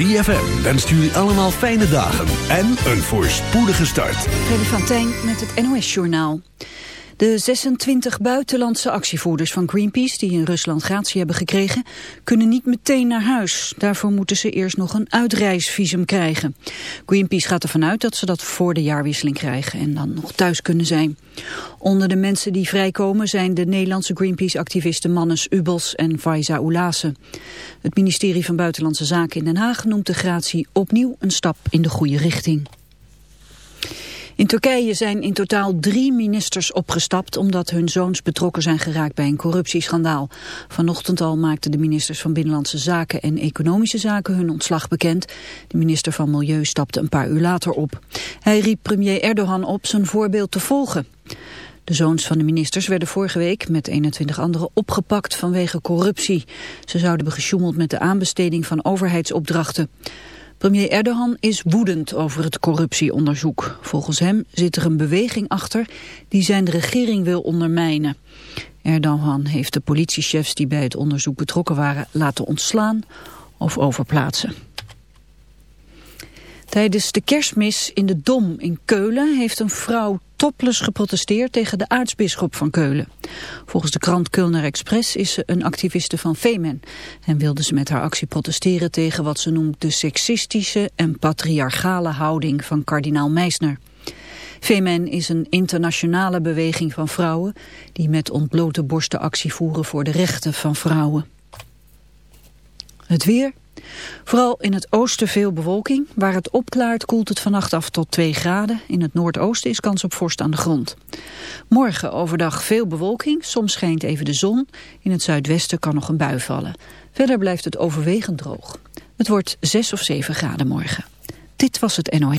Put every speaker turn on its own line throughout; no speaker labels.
ZFM wenst jullie allemaal fijne dagen en een voorspoedige start.
Freddy van Tijn met het NOS-journaal. De 26 buitenlandse actievoerders van Greenpeace die in Rusland gratie hebben gekregen, kunnen niet meteen naar huis. Daarvoor moeten ze eerst nog een uitreisvisum krijgen. Greenpeace gaat ervan uit dat ze dat voor de jaarwisseling krijgen en dan nog thuis kunnen zijn. Onder de mensen die vrijkomen zijn de Nederlandse Greenpeace-activisten Mannes Ubels en Faiza Oulase. Het ministerie van Buitenlandse Zaken in Den Haag noemt de gratie opnieuw een stap in de goede richting. In Turkije zijn in totaal drie ministers opgestapt omdat hun zoons betrokken zijn geraakt bij een corruptieschandaal. Vanochtend al maakten de ministers van Binnenlandse Zaken en Economische Zaken hun ontslag bekend. De minister van Milieu stapte een paar uur later op. Hij riep premier Erdogan op zijn voorbeeld te volgen. De zoons van de ministers werden vorige week met 21 anderen opgepakt vanwege corruptie. Ze zouden hebben met de aanbesteding van overheidsopdrachten. Premier Erdogan is woedend over het corruptieonderzoek. Volgens hem zit er een beweging achter die zijn regering wil ondermijnen. Erdogan heeft de politiechefs die bij het onderzoek betrokken waren laten ontslaan of overplaatsen. Tijdens de kerstmis in de Dom in Keulen heeft een vrouw topless geprotesteerd tegen de aartsbisschop van Keulen. Volgens de krant Kölner Express is ze een activiste van Femen en wilde ze met haar actie protesteren tegen wat ze noemt de seksistische en patriarchale houding van kardinaal Meisner. Femen is een internationale beweging van vrouwen die met ontblote borsten actie voeren voor de rechten van vrouwen. Het weer, Vooral in het oosten veel bewolking. Waar het opklaart koelt het vannacht af tot 2 graden. In het noordoosten is kans op vorst aan de grond. Morgen overdag veel bewolking. Soms schijnt even de zon. In het zuidwesten kan nog een bui vallen. Verder blijft het overwegend droog. Het wordt 6 of 7 graden morgen. Dit was het NOS.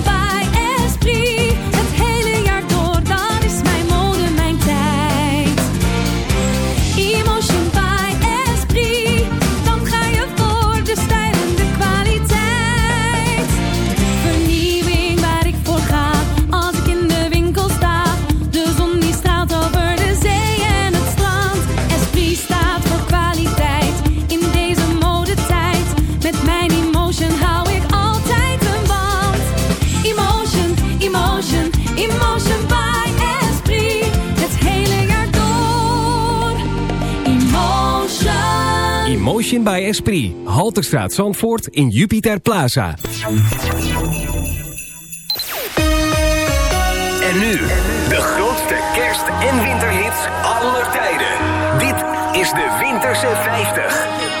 Motion by Esprit. Halterstraat Zandvoort in Jupiter Plaza.
En nu, de grootste kerst- en winterhits aller tijden. Dit is de Winterse 50.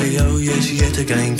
radio, yes, yet again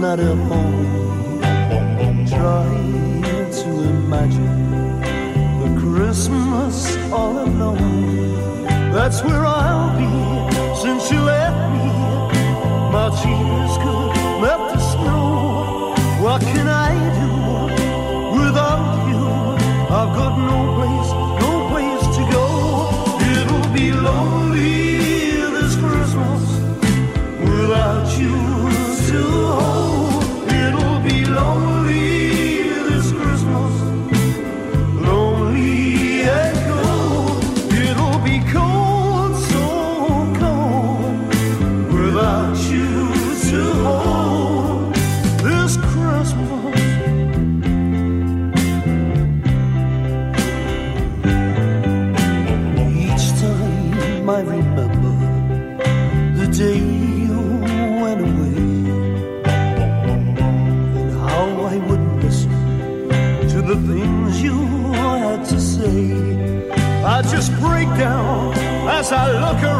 Not a
home. Trying to imagine the Christmas all alone. That's where I'll be since you left me. My tears could melt the snow. What can I as I look around,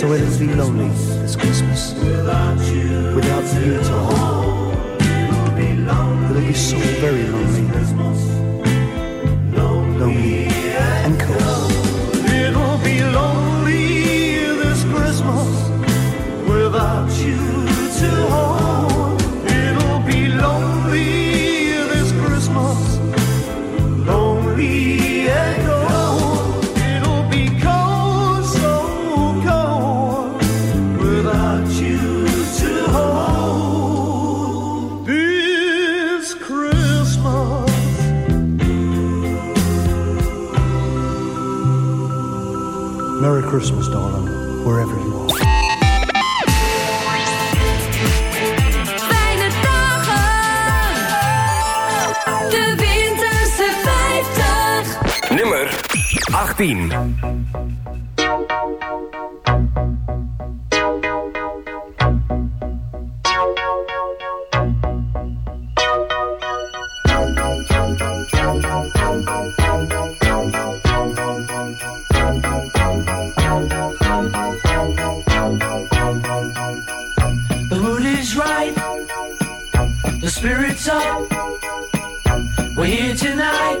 So it'll be lonely this Christmas. Without you. Without you to hold. It'll be so very. Lonely
The mood is right. The spirit's up. We're here tonight.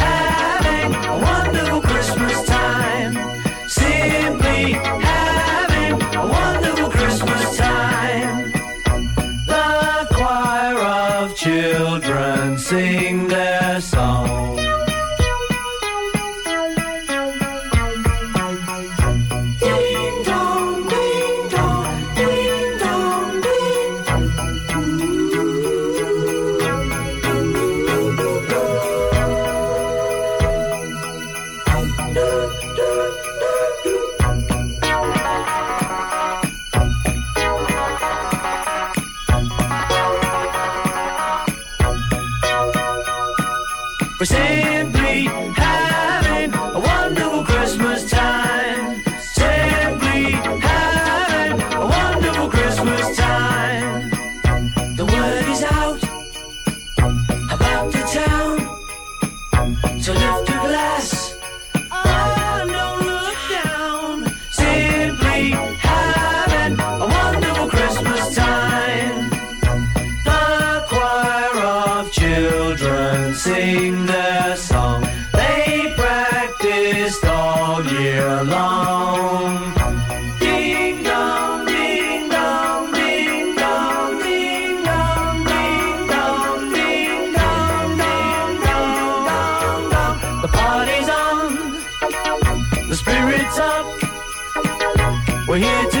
We're here to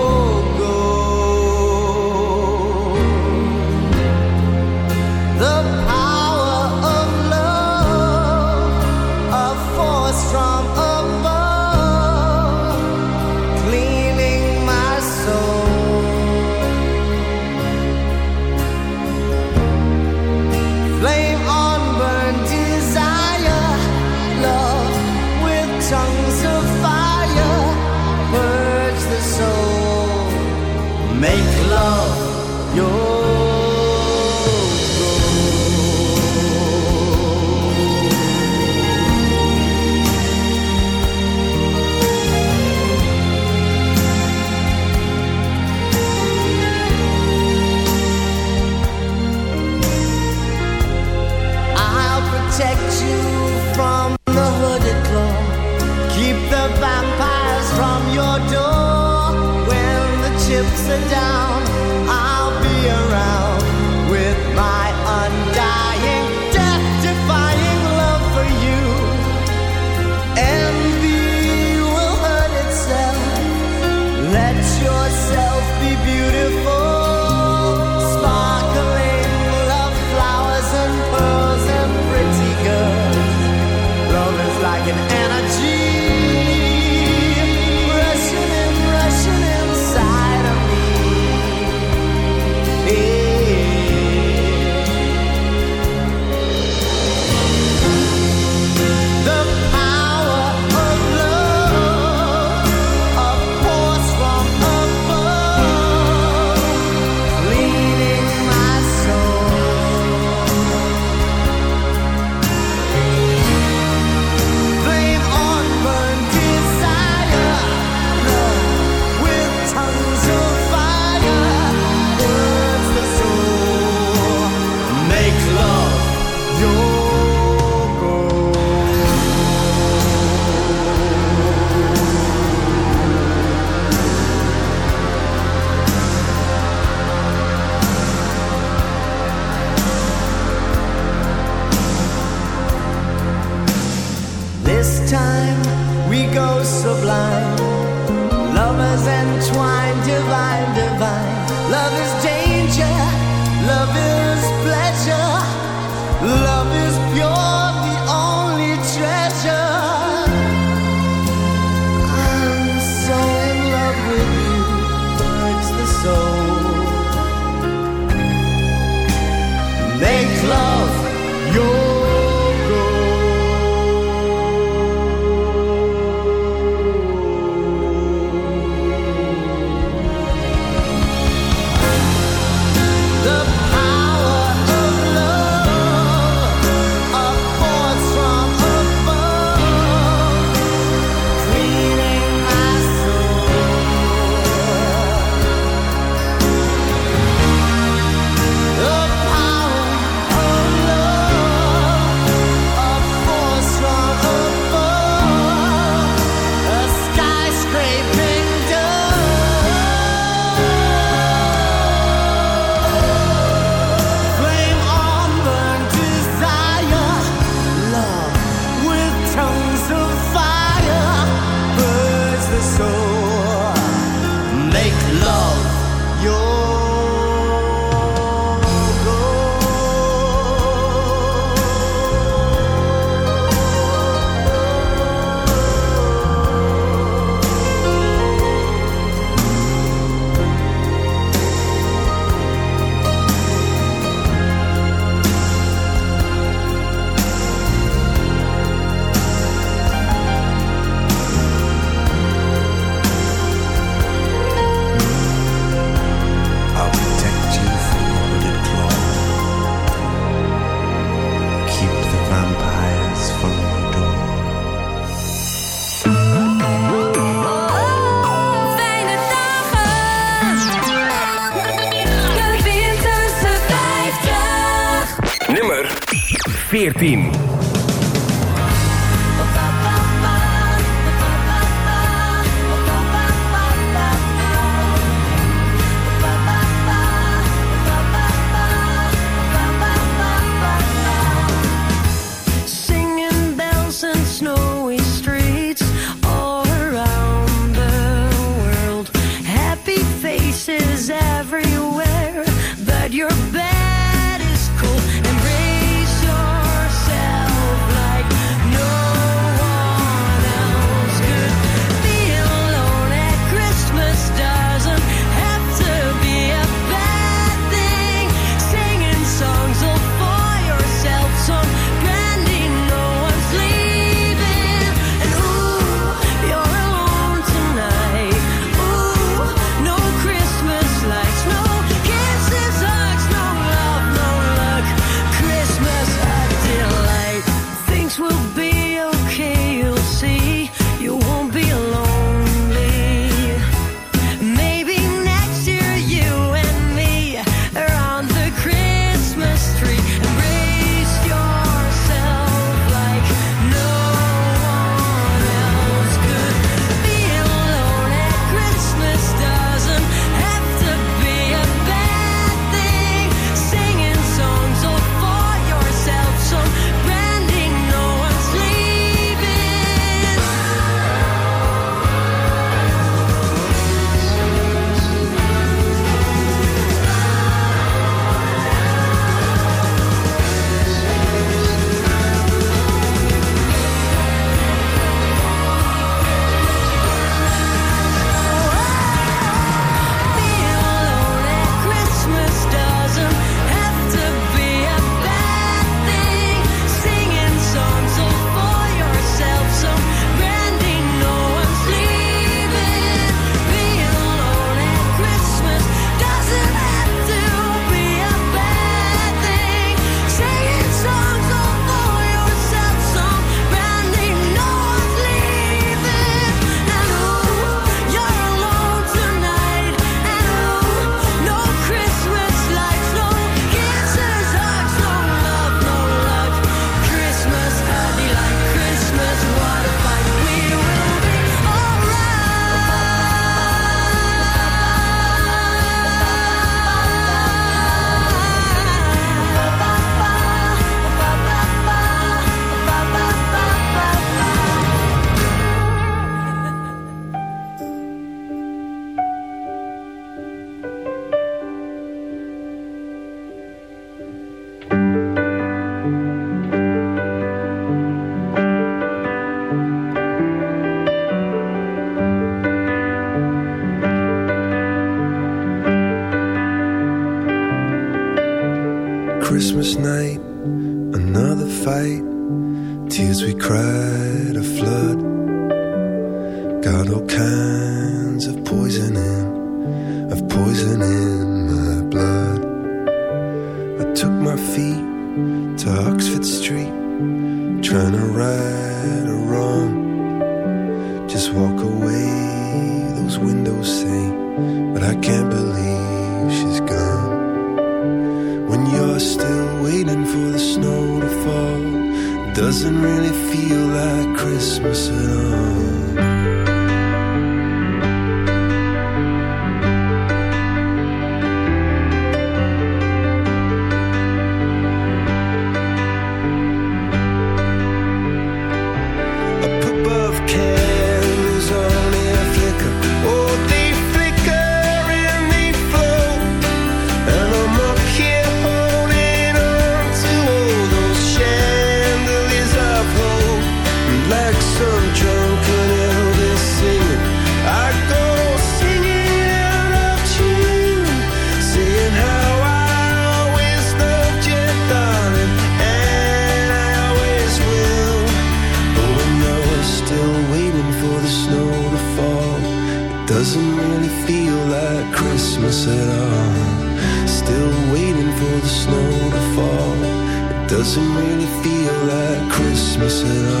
kisses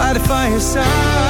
by the fireside.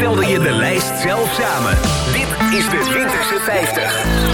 stelde je de lijst zelf samen. Dit is de 20ste 50.